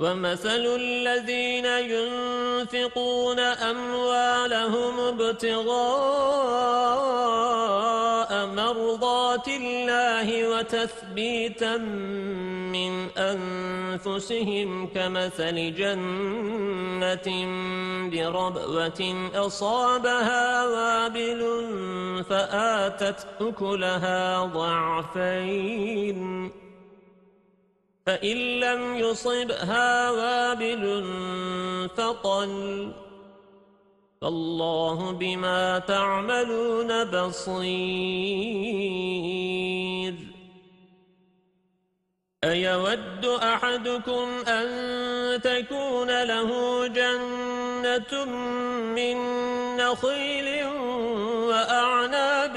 وَمَثَلُ الَّذِينَ يُنْفِقُونَ أَمْوَالَهُمُ ابْتِغَاءَ مَرْضَاتِ اللَّهِ وَتَثْبِيتًا مِنْ أَنْفُسِهِمْ كَمَثَلِ جَنَّةٍ بِرَبْوَةٍ أَصَابَهَا وَابِلٌ فَآتَتْ أُكُلَهَا ضَعْفَيْنِ فَإِن لَّمْ يُصِبْهَا وَابِلٌ فَطَلٌّ. فَاللَّهُ بِمَا تَعْمَلُونَ بَصِيرٌ. أَيَوَدُّ أَحَدُكُمْ أَن تَكُونَ لَهُ جَنَّةٌ مِّن نَّخِيلٍ وَأَعْنَابٍ